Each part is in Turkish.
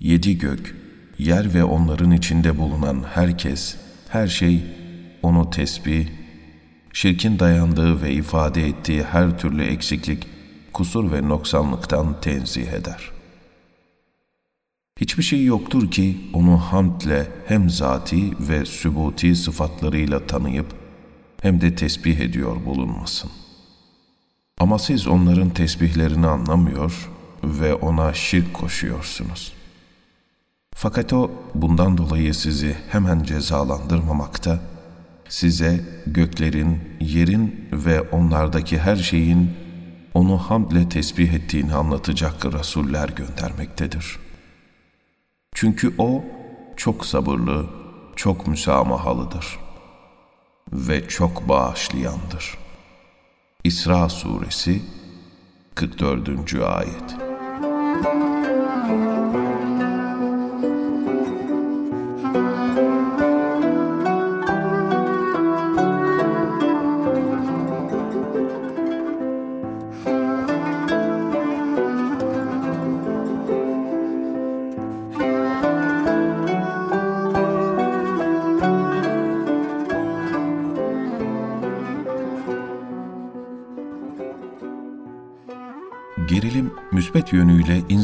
Yedi gök, yer ve onların içinde bulunan herkes, her şey onu tesbih, şirkin dayandığı ve ifade ettiği her türlü eksiklik, kusur ve noksanlıktan tenzih eder. Hiçbir şey yoktur ki onu hamdle hem zati ve sübuti sıfatlarıyla tanıyıp hem de tesbih ediyor bulunmasın. Ama siz onların tesbihlerini anlamıyor ve ona şirk koşuyorsunuz. Fakat o bundan dolayı sizi hemen cezalandırmamakta, size göklerin, yerin ve onlardaki her şeyin onu hamdle tesbih ettiğini anlatacak rasuller göndermektedir. Çünkü o çok sabırlı, çok müsamahalıdır ve çok bağışlayandır. İsra Suresi 44. Ayet Gerilim,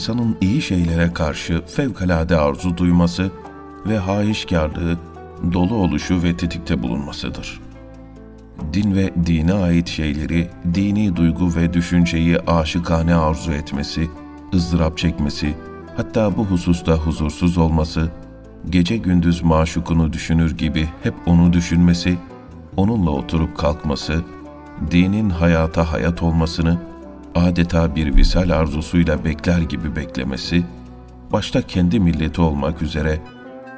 insanın iyi şeylere karşı fevkalade arzu duyması ve haişkarlığı, dolu oluşu ve tetikte bulunmasıdır. Din ve dine ait şeyleri, dini duygu ve düşünceyi aşıkane arzu etmesi, ızdırap çekmesi, hatta bu hususta huzursuz olması, gece gündüz maşukunu düşünür gibi hep onu düşünmesi, onunla oturup kalkması, dinin hayata hayat olmasını, adeta bir visal arzusuyla bekler gibi beklemesi, başta kendi milleti olmak üzere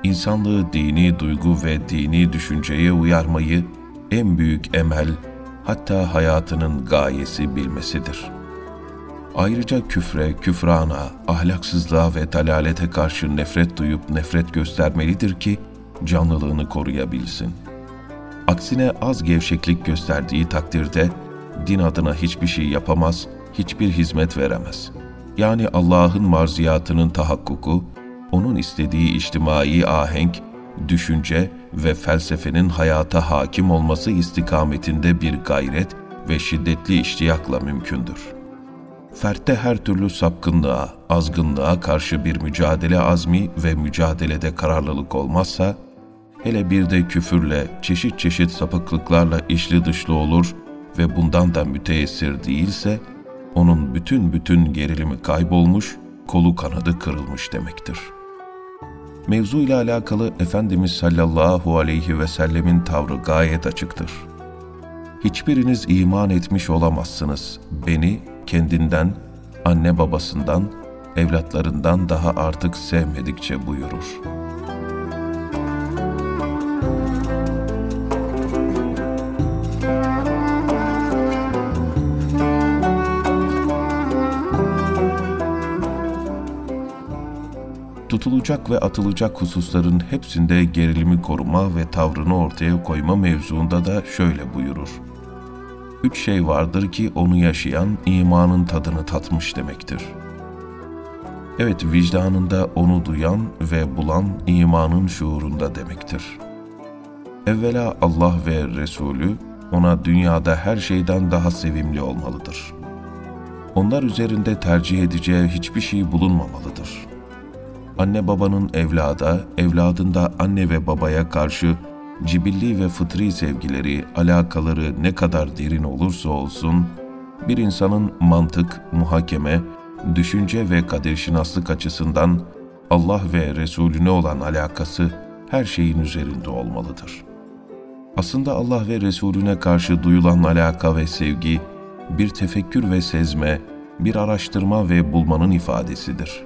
insanlığı dini duygu ve dini düşünceye uyarmayı en büyük emel, hatta hayatının gayesi bilmesidir. Ayrıca küfre, küfrana, ahlaksızlığa ve dalalete karşı nefret duyup nefret göstermelidir ki canlılığını koruyabilsin. Aksine az gevşeklik gösterdiği takdirde din adına hiçbir şey yapamaz hiçbir hizmet veremez. Yani Allah'ın marziyatının tahakkuku, onun istediği içtimai ahenk, düşünce ve felsefenin hayata hakim olması istikametinde bir gayret ve şiddetli iştiyakla mümkündür. Fertte her türlü sapkınlığa, azgınlığa karşı bir mücadele azmi ve mücadelede kararlılık olmazsa, hele bir de küfürle, çeşit çeşit sapıklıklarla işli dışlı olur ve bundan da müteessir değilse, onun bütün bütün gerilimi kaybolmuş, kolu kanadı kırılmış demektir. Mevzu ile alakalı Efendimiz sallallahu aleyhi ve sellemin tavrı gayet açıktır. Hiçbiriniz iman etmiş olamazsınız. Beni kendinden, anne babasından, evlatlarından daha artık sevmedikçe buyurur.'' Tutulacak ve atılacak hususların hepsinde gerilimi koruma ve tavrını ortaya koyma mevzuunda da şöyle buyurur. Üç şey vardır ki onu yaşayan imanın tadını tatmış demektir. Evet vicdanında onu duyan ve bulan imanın şuurunda demektir. Evvela Allah ve Resulü ona dünyada her şeyden daha sevimli olmalıdır. Onlar üzerinde tercih edeceği hiçbir şey bulunmamalıdır.'' Anne babanın evlada, evladında anne ve babaya karşı cibilli ve fıtri sevgileri, alakaları ne kadar derin olursa olsun, bir insanın mantık, muhakeme, düşünce ve kaderşinaslık açısından Allah ve Resulüne olan alakası her şeyin üzerinde olmalıdır. Aslında Allah ve Resulüne karşı duyulan alaka ve sevgi, bir tefekkür ve sezme, bir araştırma ve bulmanın ifadesidir.''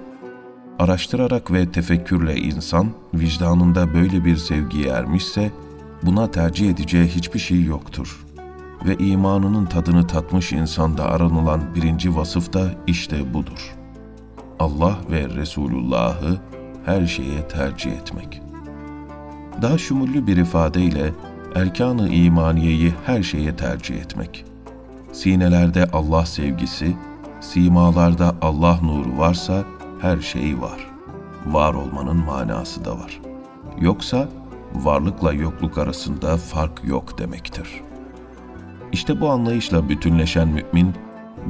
Araştırarak ve tefekkürle insan vicdanında böyle bir sevgiye ermişse buna tercih edeceği hiçbir şey yoktur. Ve imanının tadını tatmış insanda aranılan birinci vasıf da işte budur. Allah ve Resulullah'ı her şeye tercih etmek. Daha şumullü bir ifadeyle erkan-ı imaniyeyi her şeye tercih etmek. Sinelerde Allah sevgisi, simalarda Allah nuru varsa her şey var. var olmanın manası da var. Yoksa varlıkla yokluk arasında fark yok demektir. İşte bu anlayışla bütünleşen mümin,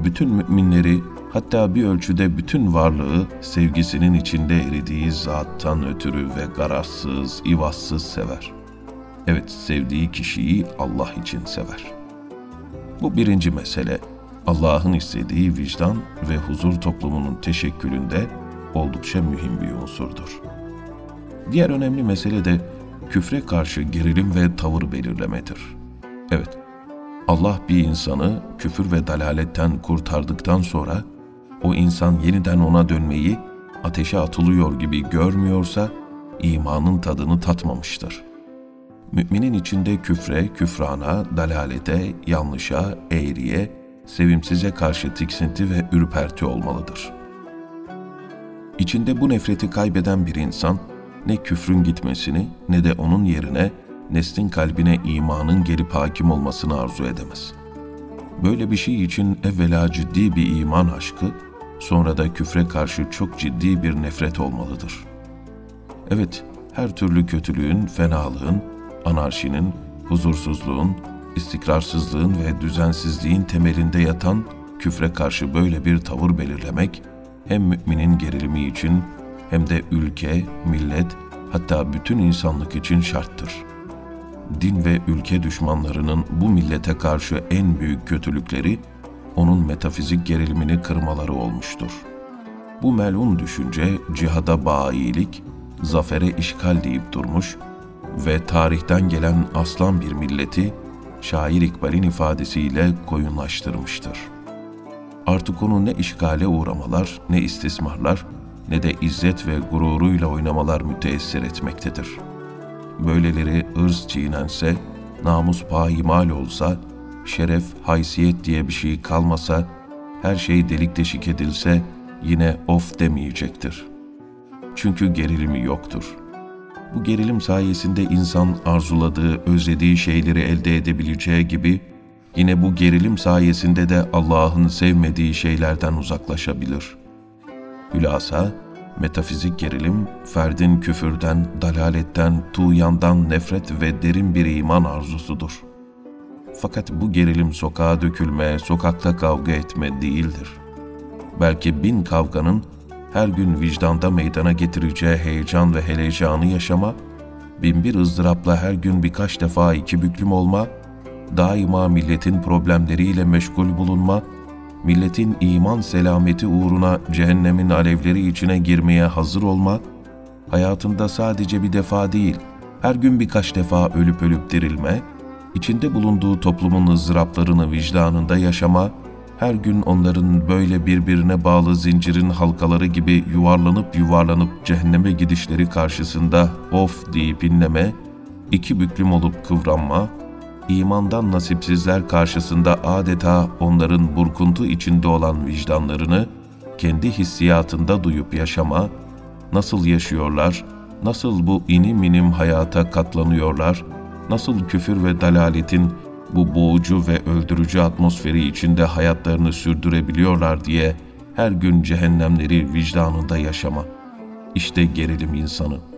bütün müminleri hatta bir ölçüde bütün varlığı sevgisinin içinde eridiği zattan ötürü ve garazsız, ivazsız sever. Evet, sevdiği kişiyi Allah için sever. Bu birinci mesele, Allah'ın istediği vicdan ve huzur toplumunun teşekkülünde oldukça mühim bir unsurdur. Diğer önemli mesele de küfre karşı gerilim ve tavır belirlemedir. Evet, Allah bir insanı küfür ve dalaletten kurtardıktan sonra o insan yeniden ona dönmeyi ateşe atılıyor gibi görmüyorsa imanın tadını tatmamıştır. Müminin içinde küfre, küfrana, dalalete, yanlışa, eğriye, sevimsize karşı tiksinti ve ürperti olmalıdır. İçinde bu nefreti kaybeden bir insan, ne küfrün gitmesini ne de onun yerine neslin kalbine imanın gelip hakim olmasını arzu edemez. Böyle bir şey için evvela ciddi bir iman aşkı, sonra da küfre karşı çok ciddi bir nefret olmalıdır. Evet, her türlü kötülüğün, fenalığın, anarşinin, huzursuzluğun, istikrarsızlığın ve düzensizliğin temelinde yatan küfre karşı böyle bir tavır belirlemek, hem müminin gerilimi için hem de ülke, millet, hatta bütün insanlık için şarttır. Din ve ülke düşmanlarının bu millete karşı en büyük kötülükleri, onun metafizik gerilimini kırmaları olmuştur. Bu melun düşünce cihada bayilik, zafere işgal deyip durmuş ve tarihten gelen aslan bir milleti şair İkbal'in ifadesiyle koyunlaştırmıştır. Artık onu ne işgale uğramalar, ne istismarlar, ne de izzet ve gururuyla oynamalar müteessir etmektedir. Böyleleri ırz çiğnense, namus payimal olsa, şeref, haysiyet diye bir şey kalmasa, her şey delik deşik edilse yine of demeyecektir. Çünkü gerilimi yoktur. Bu gerilim sayesinde insan arzuladığı, özlediği şeyleri elde edebileceği gibi, yine bu gerilim sayesinde de Allah'ın sevmediği şeylerden uzaklaşabilir. Hülasa, metafizik gerilim, ferdin küfürden, dalaletten, tuğyandan nefret ve derin bir iman arzusudur. Fakat bu gerilim sokağa dökülme, sokakta kavga etme değildir. Belki bin kavganın her gün vicdanda meydana getireceği heyecan ve helecanı yaşama, binbir ızdırapla her gün birkaç defa iki büklüm olma, daima milletin problemleriyle meşgul bulunma, milletin iman selameti uğruna cehennemin alevleri içine girmeye hazır olma, hayatında sadece bir defa değil, her gün birkaç defa ölüp ölüp dirilme, içinde bulunduğu toplumun ızdıraplarını vicdanında yaşama, her gün onların böyle birbirine bağlı zincirin halkaları gibi yuvarlanıp yuvarlanıp cehenneme gidişleri karşısında of! deyip inleme, iki büklüm olup kıvranma, imandan nasipsizler karşısında adeta onların burkuntu içinde olan vicdanlarını kendi hissiyatında duyup yaşama, nasıl yaşıyorlar, nasıl bu inim inim hayata katlanıyorlar, nasıl küfür ve dalaletin bu boğucu ve öldürücü atmosferi içinde hayatlarını sürdürebiliyorlar diye her gün cehennemleri vicdanında yaşama. İşte gerilim insanı.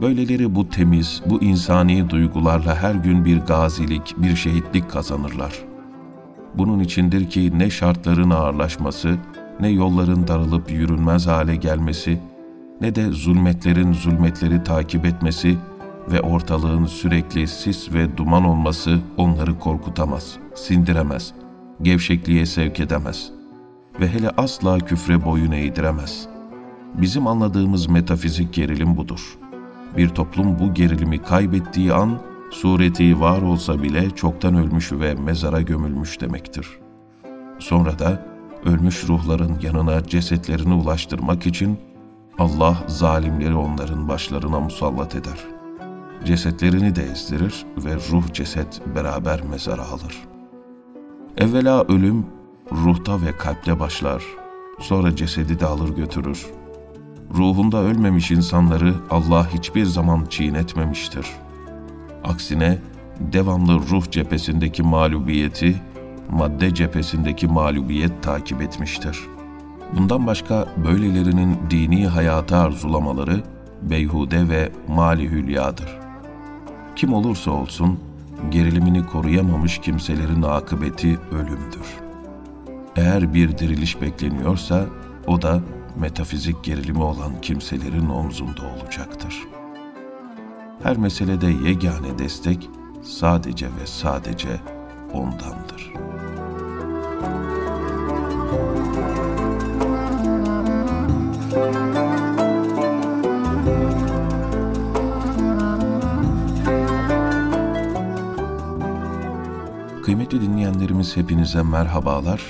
Böyleleri bu temiz, bu insani duygularla her gün bir gazilik, bir şehitlik kazanırlar. Bunun içindir ki ne şartların ağırlaşması, ne yolların darılıp yürünmez hale gelmesi, ne de zulmetlerin zulmetleri takip etmesi ve ortalığın sürekli sis ve duman olması onları korkutamaz, sindiremez, gevşekliğe sevk edemez ve hele asla küfre boyun eğdiremez. Bizim anladığımız metafizik gerilim budur. Bir toplum bu gerilimi kaybettiği an, sureti var olsa bile çoktan ölmüş ve mezara gömülmüş demektir. Sonra da ölmüş ruhların yanına cesetlerini ulaştırmak için Allah zalimleri onların başlarına musallat eder.'' cesetlerini de ezdirir ve ruh ceset beraber mezara alır. Evvela ölüm ruhta ve kalpte başlar, sonra cesedi de alır götürür. Ruhunda ölmemiş insanları Allah hiçbir zaman çiğnetmemiştir. Aksine devamlı ruh cephesindeki mağlubiyeti, madde cephesindeki mağlubiyet takip etmiştir. Bundan başka böylelerinin dini hayatı arzulamaları beyhude ve mali hülyadır. Kim olursa olsun gerilimini koruyamamış kimselerin akıbeti ölümdür. Eğer bir diriliş bekleniyorsa o da metafizik gerilimi olan kimselerin omzunda olacaktır. Her meselede yegane destek sadece ve sadece ondandır. Kıymetli dinleyenlerimiz hepinize merhabalar.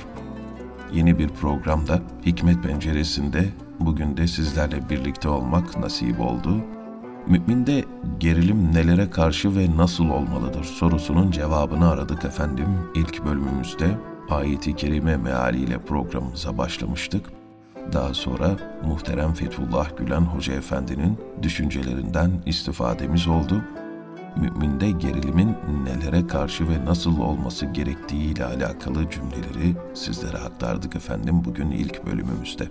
Yeni bir programda Hikmet Penceresi'nde bugün de sizlerle birlikte olmak nasip oldu. Müminde gerilim nelere karşı ve nasıl olmalıdır sorusunun cevabını aradık efendim. İlk bölümümüzde ayeti kerime mealiyle programımıza başlamıştık. Daha sonra muhterem Fethullah Gülen Hoca Efendi'nin düşüncelerinden istifademiz oldu müminde gerilimin nelere karşı ve nasıl olması gerektiği ile alakalı cümleleri sizlere aktardık efendim bugün ilk bölümümüzde.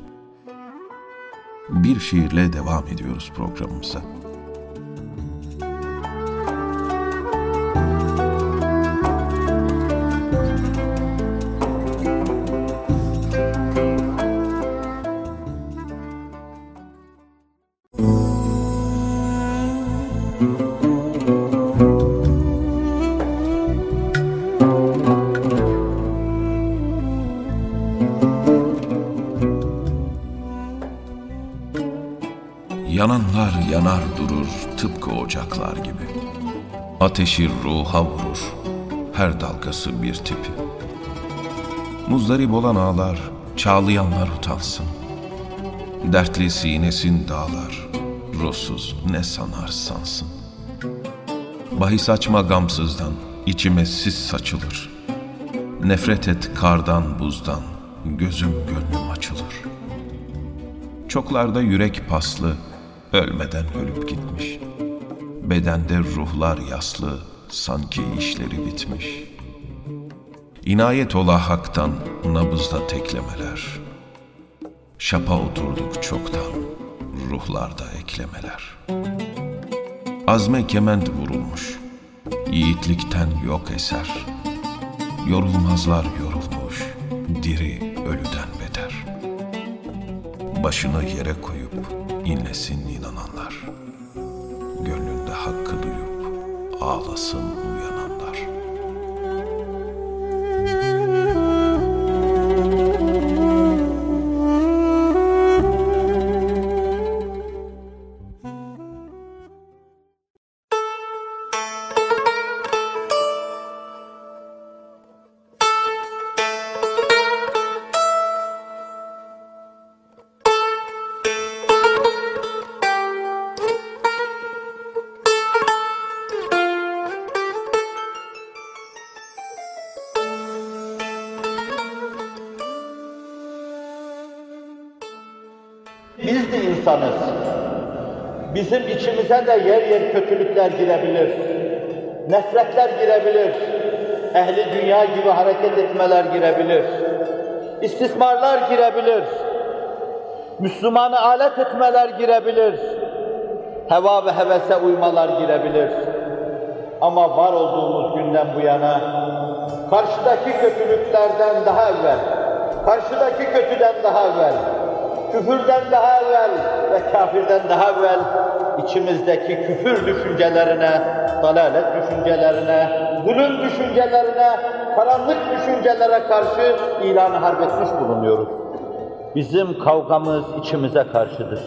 Bir şiirle devam ediyoruz programımıza. Yananlar yanar durur tıpkı ocaklar gibi. Ateşi ruha vurur, her dalgası bir tipi. Muzdarip olan ağlar, çağlayanlar utansın. Dertli sinesin dağlar, ruhsuz ne sanar sansın. Bahis açma gamsızdan, içime sis saçılır. Nefret et kardan buzdan, gözüm gönlüm açılır. Çoklarda yürek paslı, ölmeden ölüp gitmiş. Bedende ruhlar yaslı, sanki işleri bitmiş. İnayet ola haktan, nabızda teklemeler. Şapa oturduk çoktan, ruhlarda eklemeler. Azme kement vurulmuş, yiğitlikten yok eser. Yorulmazlar yorulmuş, diri ölüden beter. Başını yere koyup, inlesin ağlasın uyananlar. Bizim içimize de yer yer kötülükler girebilir. Nefretler girebilir. Ehli dünya gibi hareket etmeler girebilir. İstismarlar girebilir. Müslümanı alet etmeler girebilir. Heva ve hevese uymalar girebilir. Ama var olduğumuz günden bu yana karşıdaki kötülüklerden daha evvel, karşıdaki kötüden daha evvel, küfürden daha evvel ve kafirden daha evvel içimizdeki küfür düşüncelerine, dalalet düşüncelerine, zulüm düşüncelerine, karanlık düşüncelere karşı ilanı harp etmiş bulunuyoruz. Bizim kavgamız içimize karşıdır.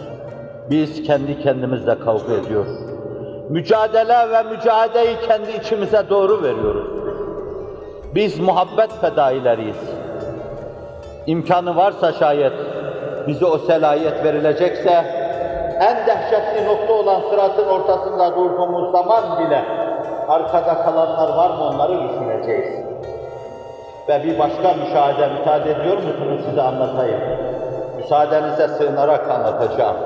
Biz kendi kendimizle kavga ediyoruz. Mücadele ve mücadeleyi kendi içimize doğru veriyoruz. Biz muhabbet fedaileriyiz. İmkanı varsa şayet bize o selayet verilecekse, en dehşetli nokta olan sıratın ortasında durduğumuz zaman bile arkada kalanlar var mı onları düşüneceğiz. Ve bir başka müşahede müsaade ediyor musunuz size anlatayım. Müsaadenize sığınarak anlatacağım.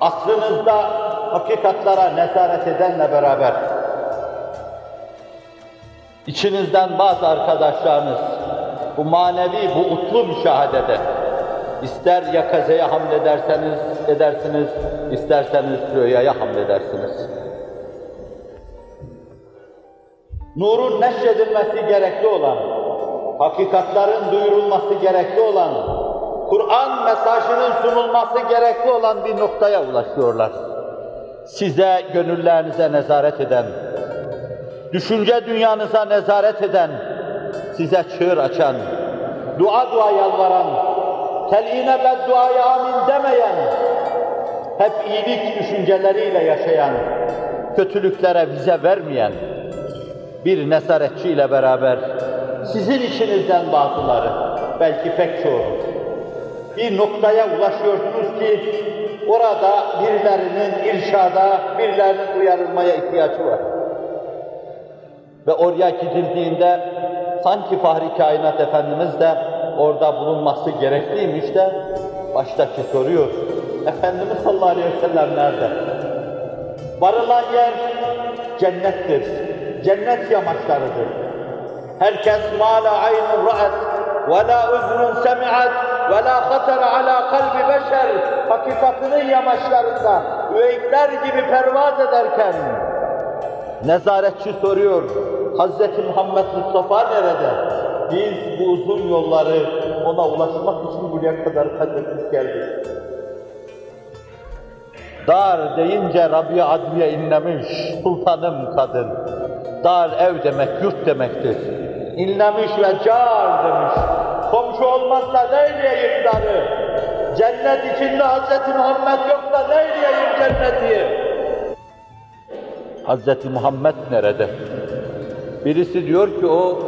Asrınızda hakikatlara nezaret edenle beraber içinizden bazı arkadaşlarınız bu manevi, bu utlu müşahedede ister yakazeye hamlederseniz edersiniz, isterseniz rüyaya hamledersiniz. Nurun neşredilmesi gerekli olan, hakikatların duyurulması gerekli olan, Kur'an mesajının sunulması gerekli olan bir noktaya ulaşıyorlar. Size, gönüllerinize nezaret eden, düşünce dünyanıza nezaret eden, size çığır açan, dua dua yalvaran, teline bedduaya amin demeyen, hep iyilik düşünceleriyle yaşayan, kötülüklere vize vermeyen bir nezaretçiyle beraber sizin içinizden bazıları, belki pek çoğu, bir noktaya ulaşıyorsunuz ki orada birilerinin irşada, birilerinin uyarılmaya ihtiyacı var. Ve oraya gidildiğinde sanki Fahri Kainat Efendimiz de orada bulunması gerekliymiş de baştaki soruyor. Efendimiz sallallahu aleyhi ve sellem nerede? Varılan yer cennettir. Cennet yamaçlarıdır. Herkes ma la aynun ra'et ve la uzrun semi'at ve la hatara ala kalbi beşer hakikatinin yamaçlarında üveyikler gibi pervaz ederken nezaretçi soruyor Hz. Muhammed Mustafa nerede? Biz bu uzun yolları ona ulaşmak için buraya kadar ettik geldik. Dar deyince Rabia Adviye inlemiş, sultanım kadın. Dar ev demek, yurt demektir. İnlemiş ve car demiş. Komşu olmazsa neyleyeyim darı? Cennet içinde Hz. Muhammed yoksa neyleyeyim cenneti? Hz. Muhammed nerede? Birisi diyor ki o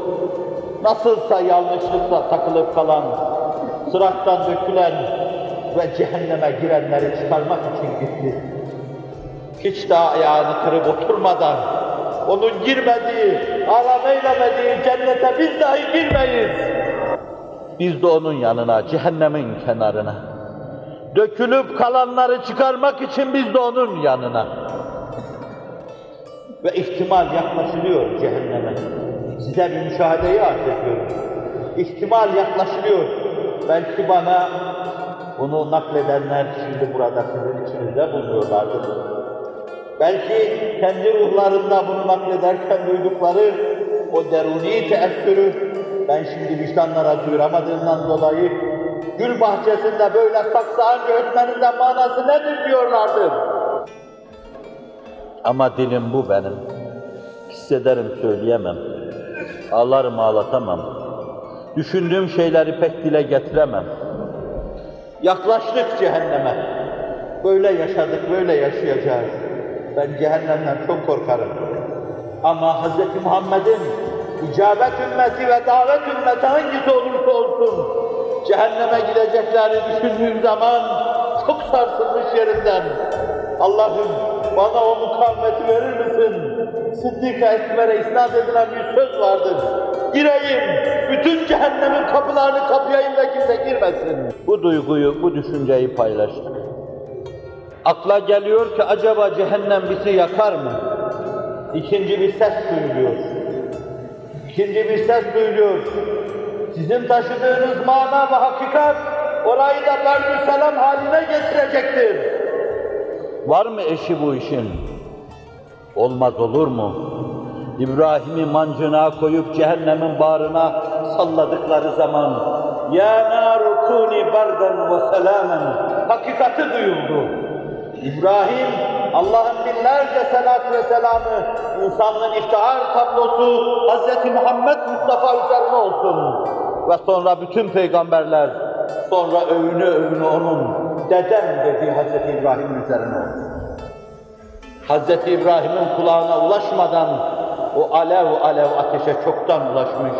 nasılsa yanlışlıkla takılıp kalan, sıraktan dökülen ve cehenneme girenleri çıkarmak için gitti. Hiç daha ayağını kırıp oturmadan, onun girmediği, aram eylemediği cennete biz dahi girmeyiz. Biz de onun yanına, cehennemin kenarına. Dökülüp kalanları çıkarmak için biz de onun yanına. Ve ihtimal yaklaşılıyor cehenneme. Size bir müşahedeyi arz ediyorum. İhtimal yaklaşılıyor. Belki bana bunu nakledenler şimdi burada sizin içinizde bulunuyorlardır. Belki kendi ruhlarında bunu naklederken duydukları o deruni teessürü ben şimdi vicdanlara duyuramadığımdan dolayı gül bahçesinde böyle saksağın öğretmenin de manası nedir diyorlardı. Ama dilim bu benim. Hissederim söyleyemem. Ağlarım ağlatamam. Düşündüğüm şeyleri pek dile getiremem. Yaklaştık cehenneme. Böyle yaşadık, böyle yaşayacağız. Ben cehennemden çok korkarım. Ama Hz. Muhammed'in icabet ümmeti ve davet ümmeti hangisi olursa olsun cehenneme gideceklerini düşündüğüm zaman çok sarsılmış yerinden. Allah'ım bana o mukavemeti verir misin? Sıddık-ı Ekber'e isnat edilen bir söz vardır. Gireyim, bütün cehennemin kapılarını kapayayım da kimse girmesin. Bu duyguyu, bu düşünceyi paylaştık. Akla geliyor ki acaba cehennem bizi yakar mı? İkinci bir ses duyuluyor. İkinci bir ses duyuluyor. Sizin taşıdığınız mana ve hakikat orayı da berdü selam haline getirecektir. Var mı eşi bu işin? Olmaz olur mu? İbrahim'i mancına koyup cehennemin bağrına salladıkları zaman Ya nar kuni bardan ve selamen hakikati duyuldu. İbrahim Allah'ın binlerce selat ve selamı insanlığın iftihar tablosu Hz. Muhammed Mustafa üzerine olsun. Ve sonra bütün peygamberler sonra övünü övünü onun dedem dediği Hz. İbrahim üzerine olsun. Hz. İbrahim'in kulağına ulaşmadan o alev alev ateşe çoktan ulaşmış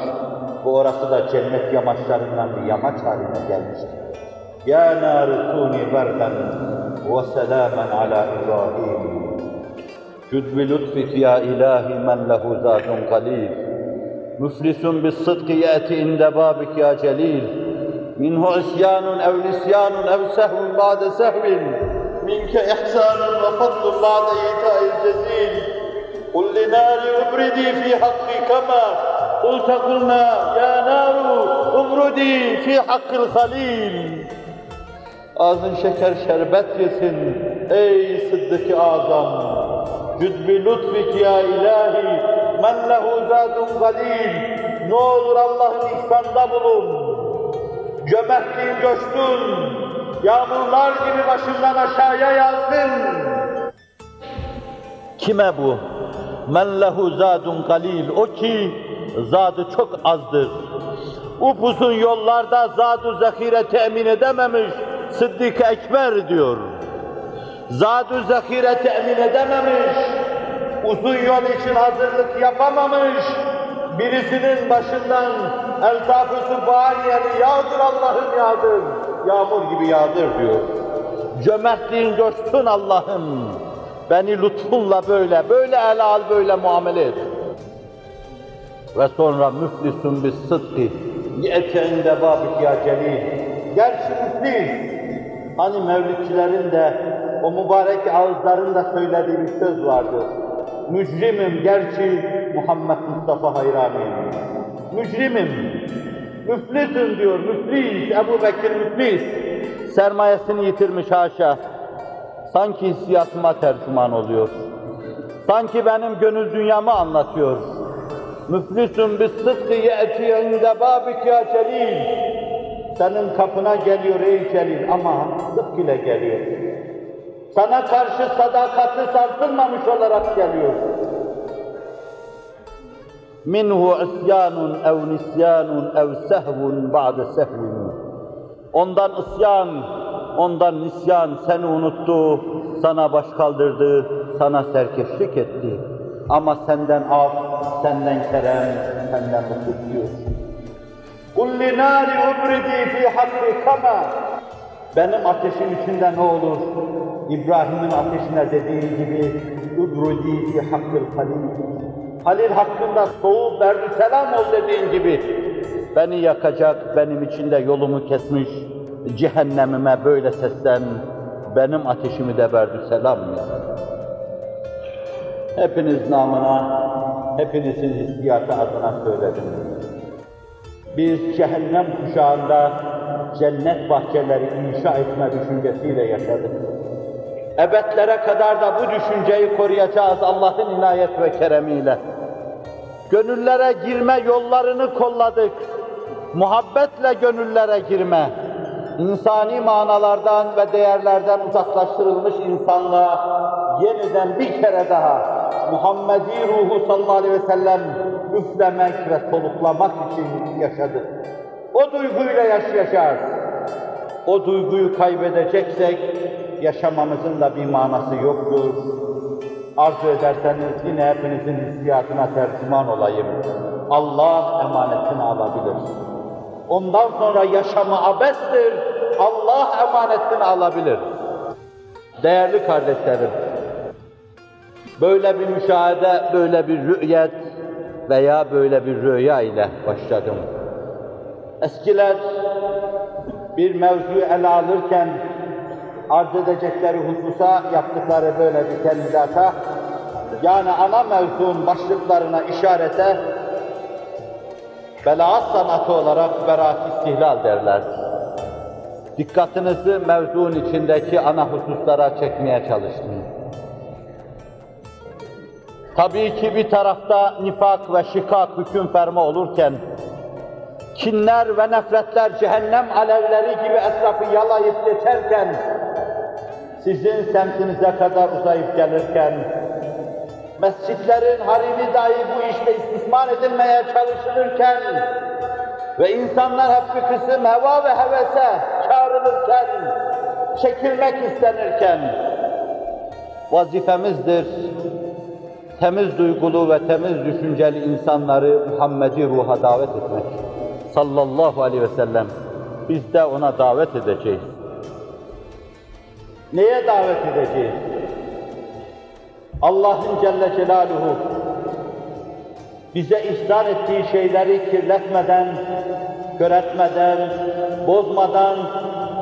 ve orası da cennet yamaçlarından bir yamaç haline gelmiştir. Ya nar kuni berden ve selamen ala İbrahim. Cüd bi lütfik ya ilahi men lehu zadun kalil. Müflisun bis sıdkı yeti inde babik ya celil. Minhu isyanun ev nisyanun ev sehvun ba'de sehvin. Minke ihsanun ve fadlun ba'de ita'il cezil. قل لنار ابردي في حقي كما قلت قلنا يا نار ubrudi fi hakkil halil. Ağzın şeker şerbet yesin ey Sıddık-ı Azam. Cüdbi lütfik ya ilahi men lehu zadun galil. Ne olur Allah'ın ihsanda bulun. Cömertliğin coştun. Yağmurlar gibi başından aşağıya yağsın. Kime bu? Men lehu zadun galil. O ki zadı çok azdır. Upuzun yollarda zadu zahire temin edememiş Sıddık Ekber diyor. Zadu zahire temin edememiş, uzun yol için hazırlık yapamamış, birisinin başından eltaf-ı yağdır Allah'ım yağdır, yağmur gibi yağdır diyor. Cömertliğin coşsun Allah'ım, beni lütfunla böyle, böyle ele al, böyle muamele et. Ve sonra müflisun bis sıdkı, ye'te inde babik ya celil. Gerçi müflis, Hani mevlütçilerin de o mübarek ağızlarında söylediği bir söz vardır. Mücrimim gerçi Muhammed Mustafa hayranıyım. Mücrimim, müflisim diyor, müflis, Ebu Bekir müflis. Sermayesini yitirmiş haşa. Sanki hissiyatıma tercüman oluyor. Sanki benim gönül dünyamı anlatıyor. Müflisün bis sıdkı ye'ti inde babik ya celil. Senin kapına geliyor ey Celil ama sıdk ile geliyor. Sana karşı sadakati sarsılmamış olarak geliyor Minhu isyanun ev nisyanun ev sehvun ba'de sehvin. Ondan isyan, ondan nisyan seni unuttu, sana baş kaldırdı, sana serkeşlik etti. Ama senden af, senden kerem, senden lütuf diyor. قُلْ لِنَارِ اُبْرِدِي فِي حَقِّ كَمَا Benim ateşim içinde ne olur? İbrahim'in ateşine dediği gibi اُبْرِدِي فِي حَقِّ الْخَلِيلِ Halil hakkında soğuk verdi selam ol dediğin gibi beni yakacak, benim içinde yolumu kesmiş cehennemime böyle seslen, benim ateşimi de verdi selam ya. Hepiniz namına, hepinizin hissiyatı adına söyledim. Biz cehennem kuşağında cennet bahçeleri inşa etme düşüncesiyle yaşadık. Ebedlere kadar da bu düşünceyi koruyacağız Allah'ın inayet ve keremiyle. Gönüllere girme yollarını kolladık. Muhabbetle gönüllere girme, insani manalardan ve değerlerden uzaklaştırılmış insanlığa yeniden bir kere daha Muhammedi ruhu sallallahu aleyhi ve sellem üflemek ve soluklamak için yaşadık. O duyguyla yaşayacağız. O duyguyu kaybedeceksek yaşamamızın da bir manası yoktur. Arzu ederseniz yine hepinizin hissiyatına tercüman olayım. Allah emanetini alabilir. Ondan sonra yaşamı abestir. Allah emanetini alabilir. Değerli kardeşlerim, böyle bir müşahede, böyle bir rü'yet veya böyle bir rüya ile başladım. Eskiler bir mevzuyu ele alırken arz edecekleri hususa yaptıkları böyle bir kendidata, yani ana mevzunun başlıklarına işarete belaat sanatı olarak beraat istihlal derler. Dikkatinizi mevzuun içindeki ana hususlara çekmeye çalıştım. Tabii ki bir tarafta nifak ve şikak hüküm ferma olurken, kinler ve nefretler cehennem alevleri gibi etrafı yalayıp geçerken, sizin semtinize kadar uzayıp gelirken, mescitlerin harimi dahi bu işte istismar edilmeye çalışılırken ve insanlar hep bir kısım heva ve hevese çağrılırken, çekilmek istenirken, vazifemizdir temiz duygulu ve temiz düşünceli insanları Muhammedi ruha davet etmek. Sallallahu aleyhi ve sellem. Biz de ona davet edeceğiz. Neye davet edeceğiz? Allah'ın Celle Celaluhu bize ihsan ettiği şeyleri kirletmeden, göretmeden, bozmadan,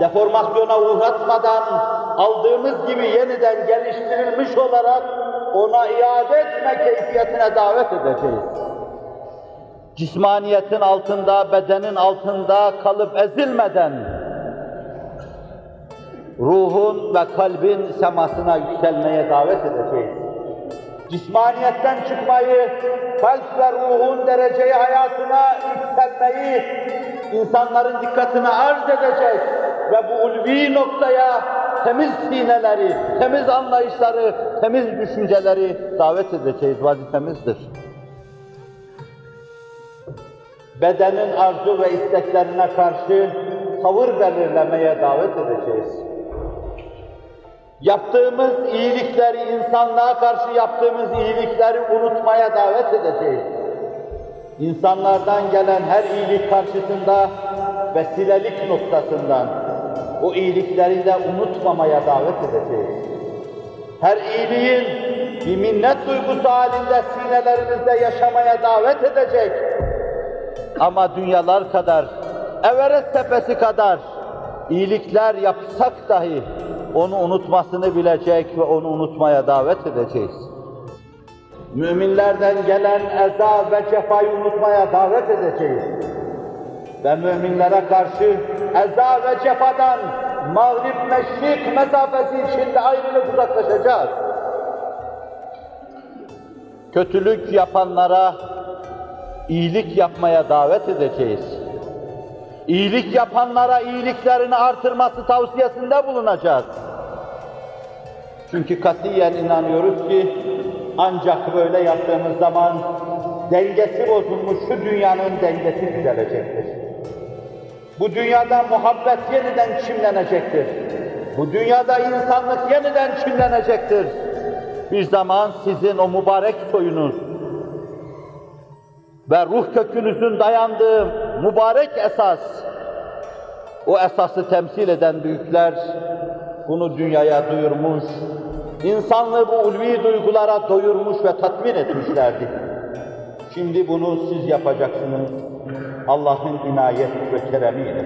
deformasyona uğratmadan, aldığımız gibi yeniden geliştirilmiş olarak ona iade etme keyfiyetine davet edeceğiz. cismaniyetin altında, bedenin altında kalıp ezilmeden, ruhun ve kalbin semasına yükselmeye davet edeceğiz. Cismaniyetten çıkmayı, kalp ve ruhun dereceyi hayatına yükselmeyi insanların dikkatine arz edecek ve bu ulvi noktaya temiz sineleri, temiz anlayışları, temiz düşünceleri davet edeceğiz, vazifemizdir. Bedenin arzu ve isteklerine karşı tavır belirlemeye davet edeceğiz. Yaptığımız iyilikleri, insanlığa karşı yaptığımız iyilikleri unutmaya davet edeceğiz. İnsanlardan gelen her iyilik karşısında vesilelik noktasından o iyilikleri de unutmamaya davet edeceğiz. Her iyiliğin bir minnet duygusu halinde sinelerimizde yaşamaya davet edecek. Ama dünyalar kadar, Everest tepesi kadar iyilikler yapsak dahi onu unutmasını bilecek ve onu unutmaya davet edeceğiz. Müminlerden gelen eza ve cefayı unutmaya davet edeceğiz. Ve müminlere karşı eza ve cefadan mağrib meşrik mesafesi içinde ayrılıp uzaklaşacağız. Kötülük yapanlara iyilik yapmaya davet edeceğiz. İyilik yapanlara iyiliklerini artırması tavsiyesinde bulunacağız. Çünkü katiyen inanıyoruz ki ancak böyle yaptığımız zaman dengesi bozulmuş şu dünyanın dengesi düzelecektir. Bu dünyada muhabbet yeniden çimlenecektir. Bu dünyada insanlık yeniden çimlenecektir. Bir zaman sizin o mübarek soyunuz ve ruh kökünüzün dayandığı mübarek esas, o esası temsil eden büyükler bunu dünyaya duyurmuş, insanlığı bu ulvi duygulara doyurmuş ve tatmin etmişlerdi. Şimdi bunu siz yapacaksınız. Allah'ın inayet ve keremiyle.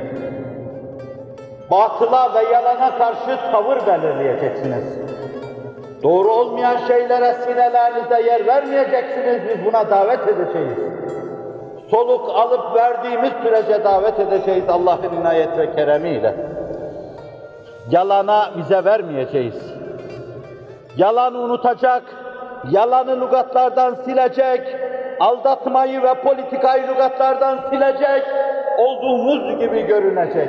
Batıla ve yalana karşı tavır belirleyeceksiniz. Doğru olmayan şeylere sinelerinizde yer vermeyeceksiniz, biz buna davet edeceğiz. Soluk alıp verdiğimiz sürece davet edeceğiz Allah'ın inayet ve keremiyle. Yalana bize vermeyeceğiz. Yalanı unutacak, yalanı lügatlardan silecek, aldatmayı ve politikayı lügatlardan silecek, olduğumuz gibi görünecek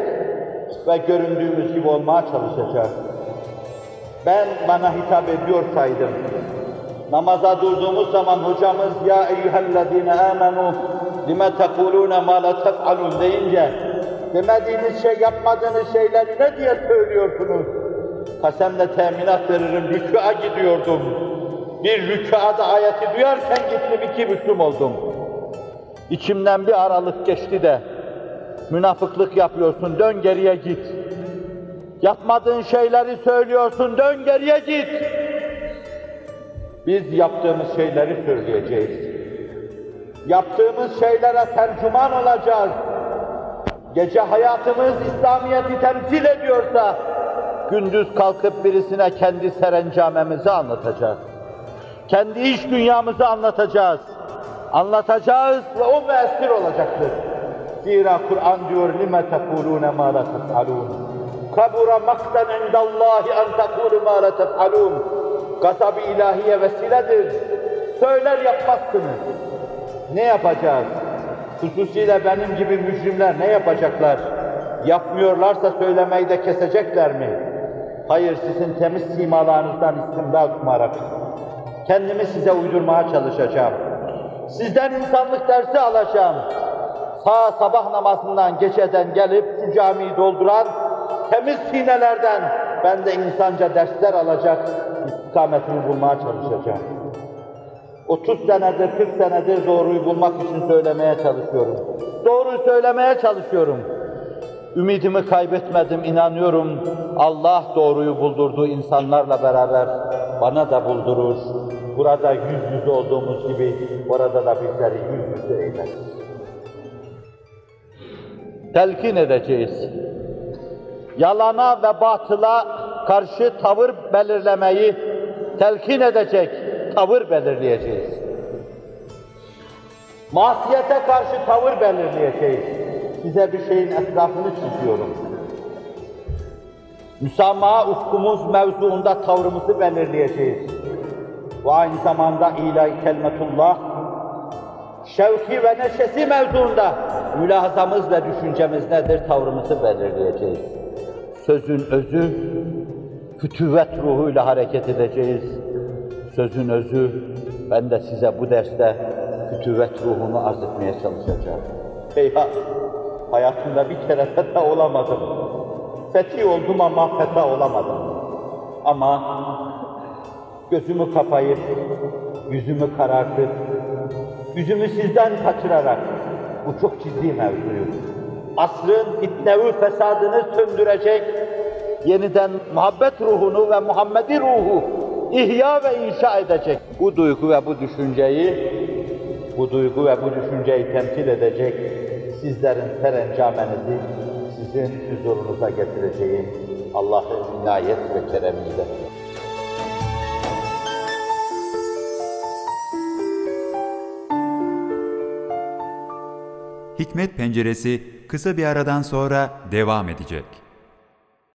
ve göründüğümüz gibi olmaya çalışacak. Ben bana hitap ediyorsaydım, namaza durduğumuz zaman hocamız ya eyyühellezine amenu lime tekulune ma la tef'alun deyince demediğiniz şey yapmadığınız şeyleri ne diye söylüyorsunuz? Kasemle teminat veririm, rükûa gidiyordum. Bir rükûada ayeti duyarken gittim iki büklüm oldum. İçimden bir aralık geçti de münafıklık yapıyorsun, dön geriye git. Yapmadığın şeyleri söylüyorsun, dön geriye git. Biz yaptığımız şeyleri söyleyeceğiz. Yaptığımız şeylere tercüman olacağız. Gece hayatımız İslamiyet'i temsil ediyorsa, gündüz kalkıp birisine kendi serencamemizi anlatacağız. Kendi iş dünyamızı anlatacağız. Anlatacağız ve o müessir olacaktır. Zira Kur'an diyor lime tekulune ma la tef'alun. Kabura maktan indallahi en tekulu ma la tef'alun. Gazab-ı ilahiye vesiledir. Söyler yapmazsınız. Ne yapacağız? Hususiyle benim gibi mücrimler ne yapacaklar? Yapmıyorlarsa söylemeyi de kesecekler mi? Hayır, sizin temiz simalarınızdan istimdad umarak kendimi size uydurmaya çalışacağım. Sizden insanlık dersi alacağım. Sağ sabah namazından geceden gelip şu camiyi dolduran temiz sinelerden ben de insanca dersler alacak, istikametini bulmaya çalışacağım. 30 senedir, 40 senedir doğruyu bulmak için söylemeye çalışıyorum. Doğruyu söylemeye çalışıyorum. Ümidimi kaybetmedim, inanıyorum. Allah doğruyu buldurduğu insanlarla beraber bana da buldurur. Burada yüz yüze olduğumuz gibi orada da bizleri yüz yüze eyler. Telkin edeceğiz. Yalana ve batıla karşı tavır belirlemeyi telkin edecek, tavır belirleyeceğiz. Masiyete karşı tavır belirleyeceğiz. Size bir şeyin etrafını çiziyorum. Müsamaha ufkumuz mevzuunda tavrımızı belirleyeceğiz. Ve aynı zamanda ilahi kelimetullah, şevki ve neşesi mevzuunda mülahazamız ve düşüncemiz nedir tavrımızı belirleyeceğiz. Sözün özü, fütüvvet ruhuyla hareket edeceğiz. Sözün özü, ben de size bu derste fütüvvet ruhunu arz etmeye çalışacağım. Heyhat, hayatımda bir kere feta olamadım. Fethi oldum ama feta olamadım. Ama gözümü kapayıp, yüzümü karartıp, yüzümü sizden kaçırarak, bu çok ciddi mevzuyu, asrın fitnevi fesadını söndürecek, yeniden muhabbet ruhunu ve Muhammedi ruhu ihya ve inşa edecek bu duygu ve bu düşünceyi, bu duygu ve bu düşünceyi temsil edecek sizlerin serencamenizi sizin huzurunuza getireceğim Allah'ın inayet ve keremiyle. Hikmet Penceresi kısa bir aradan sonra devam edecek.